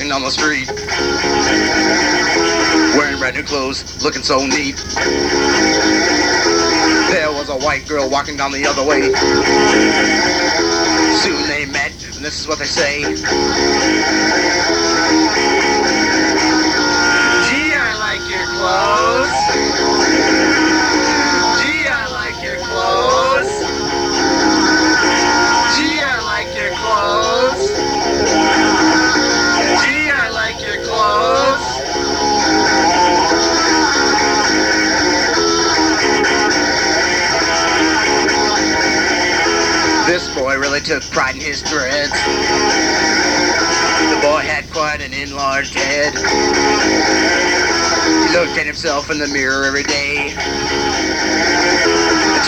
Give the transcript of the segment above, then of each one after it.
walking down the street. Wearing brand new clothes, looking so neat. There was a white girl walking down the other way. Soon they met, and this is what they say. Took pride in his dreads. The boy had quite an enlarged head. He looked at himself in the mirror every day.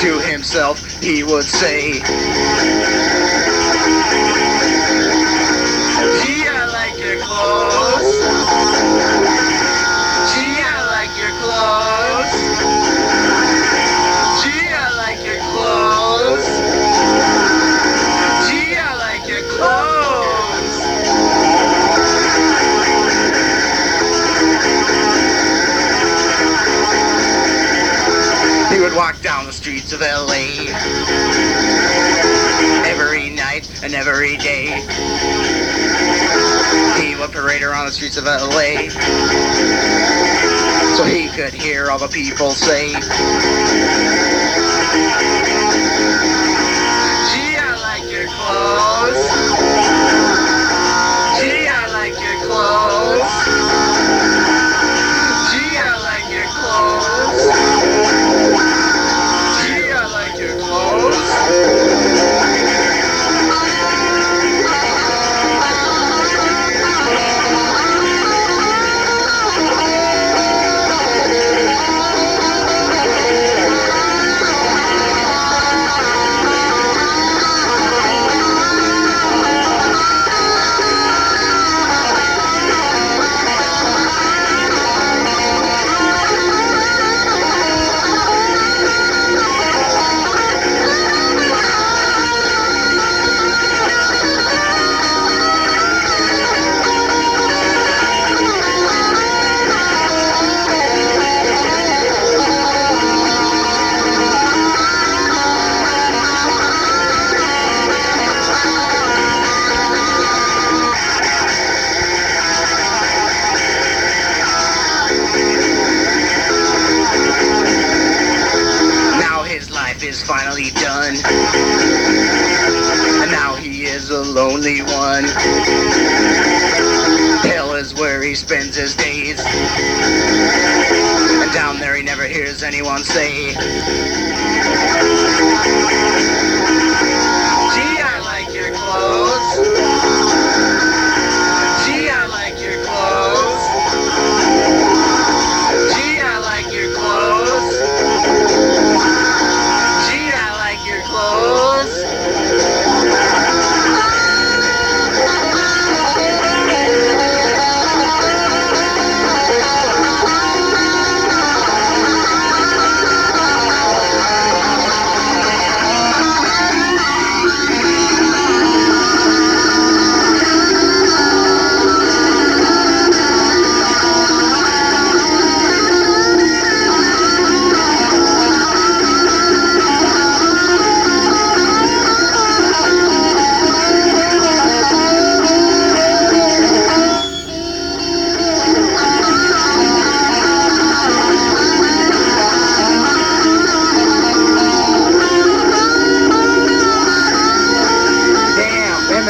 To himself, he would say, streets of LA every night and every day. He would parade around the streets of LA so he could hear all the people say, is a lonely one. Hell is where he spends his days. And down there he never hears anyone say,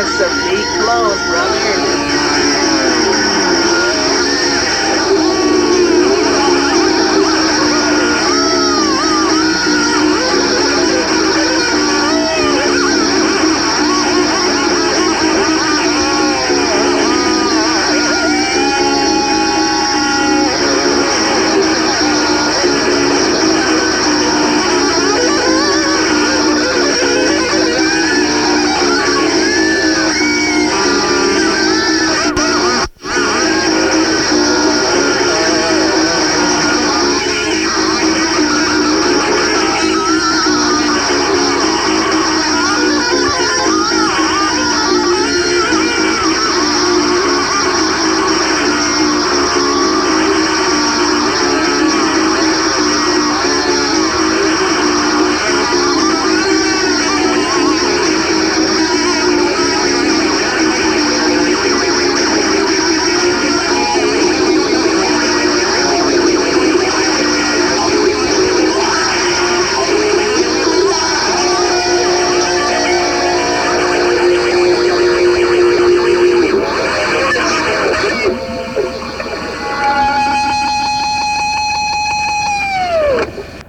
some neat clothes, brother.